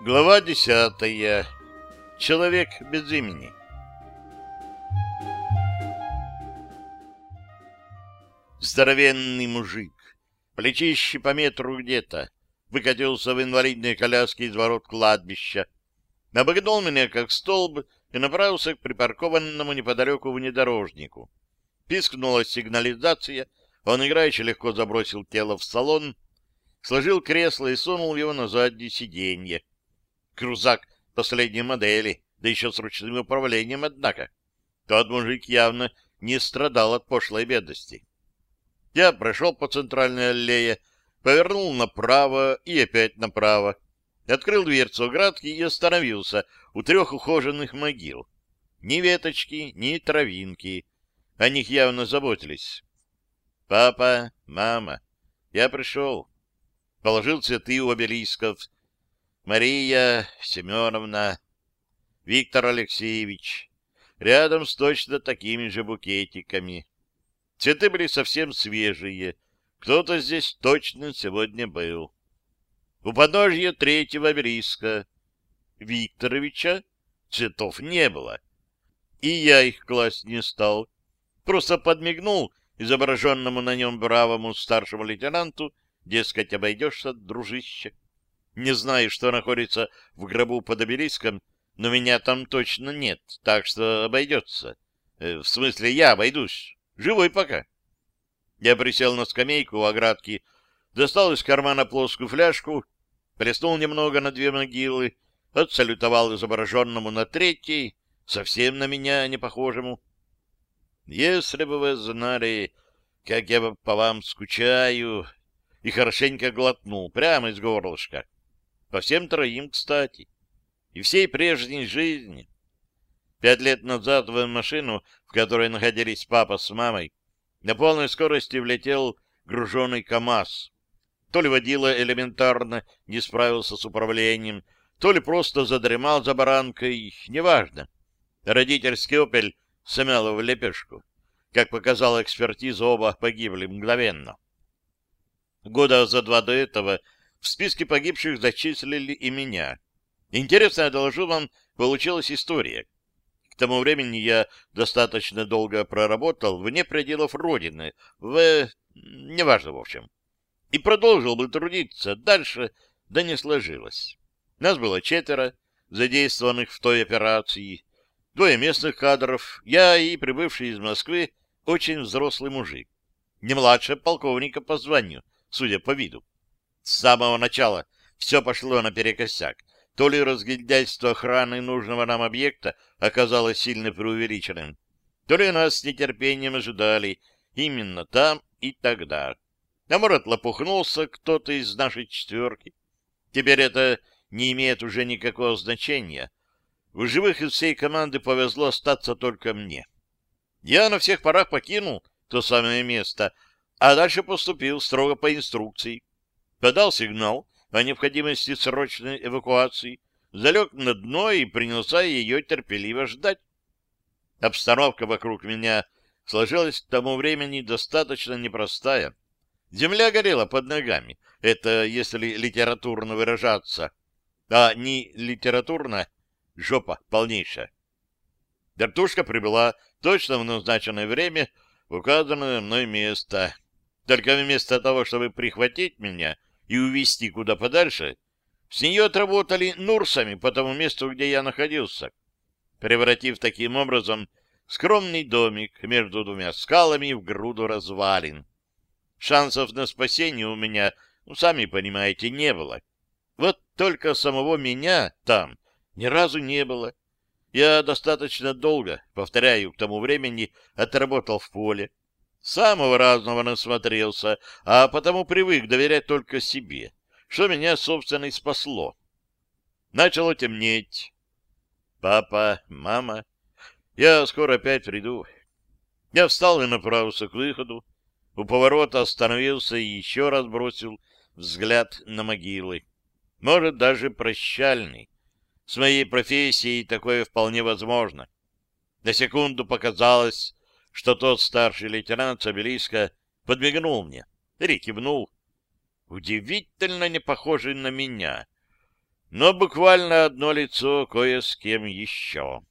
Глава десятая. Человек без имени. Здоровенный мужик, плечище по метру где-то, выкатился в инвалидной коляске из ворот кладбища, обогнул меня как столб и направился к припаркованному неподалеку внедорожнику. Пискнула сигнализация, он играючи легко забросил тело в салон, сложил кресло и сунул его на заднее сиденье. Крузак последней модели, да еще с ручным управлением, однако. Тот мужик явно не страдал от пошлой бедности. Я прошел по центральной аллее, повернул направо и опять направо, открыл дверцу оградки и остановился у трех ухоженных могил. Ни веточки, ни травинки. О них явно заботились. «Папа, мама, я пришел». Положил цветы у обелисков. Мария Семеновна, Виктор Алексеевич, рядом с точно такими же букетиками. Цветы были совсем свежие. Кто-то здесь точно сегодня был. У подножья третьего обелиска Викторовича цветов не было. И я их класть не стал. Просто подмигнул изображенному на нем бравому старшему лейтенанту, дескать, обойдешься, дружище. Не знаю, что находится в гробу под обелиском, но меня там точно нет, так что обойдется. Э, в смысле, я обойдусь. Живой пока. Я присел на скамейку у оградки, достал из кармана плоскую фляжку, плеснул немного на две могилы, отсалютовал изображенному на третьей, совсем на меня не похожему. Если бы вы знали, как я по вам скучаю, и хорошенько глотнул прямо из горлышка. По всем троим, кстати. И всей прежней жизни. Пять лет назад в машину, в которой находились папа с мамой, на полной скорости влетел груженный КАМАЗ. То ли водила элементарно не справился с управлением, то ли просто задремал за баранкой, неважно. Родительский «Опель» смял в лепешку. Как показала экспертиза, оба погибли мгновенно. Года за два до этого в списке погибших зачислили и меня. Интересная, доложу вам, получилась история. К тому времени я достаточно долго проработал вне пределов Родины, в... неважно, в общем. И продолжил бы трудиться дальше, да не сложилось. Нас было четверо, задействованных в той операции, двое местных кадров, я и прибывший из Москвы очень взрослый мужик, не младше полковника по званию, судя по виду. С самого начала все пошло наперекосяк. То ли разгильдяйство охраны нужного нам объекта оказалось сильно преувеличенным, то ли нас с нетерпением ожидали именно там и тогда. А может, лопухнулся кто-то из нашей четверки. Теперь это не имеет уже никакого значения. В живых из всей команды повезло остаться только мне. Я на всех парах покинул то самое место, а дальше поступил строго по инструкции. Подал сигнал о необходимости срочной эвакуации, залег на дно и принялся ее терпеливо ждать. Обстановка вокруг меня сложилась к тому времени достаточно непростая. Земля горела под ногами, это если литературно выражаться, а не литературно — жопа полнейшая. Вертушка прибыла точно в назначенное время в указанное мной место — только вместо того, чтобы прихватить меня и увезти куда подальше, с нее отработали нурсами по тому месту, где я находился, превратив таким образом скромный домик между двумя скалами в груду развалин. Шансов на спасение у меня, ну, сами понимаете, не было. Вот только самого меня там ни разу не было. Я достаточно долго, повторяю, к тому времени отработал в поле, Самого разного насмотрелся, а потому привык доверять только себе, что меня, собственно, и спасло. Начало темнеть. Папа, мама, я скоро опять приду. Я встал и направился к выходу. У поворота остановился и еще раз бросил взгляд на могилы. Может, даже прощальный. С моей профессией такое вполне возможно. На секунду показалось, что тот старший лейтенант с подмигнул мне или кивнул. Удивительно не похожий на меня. но буквально одно лицо кое с кем еще.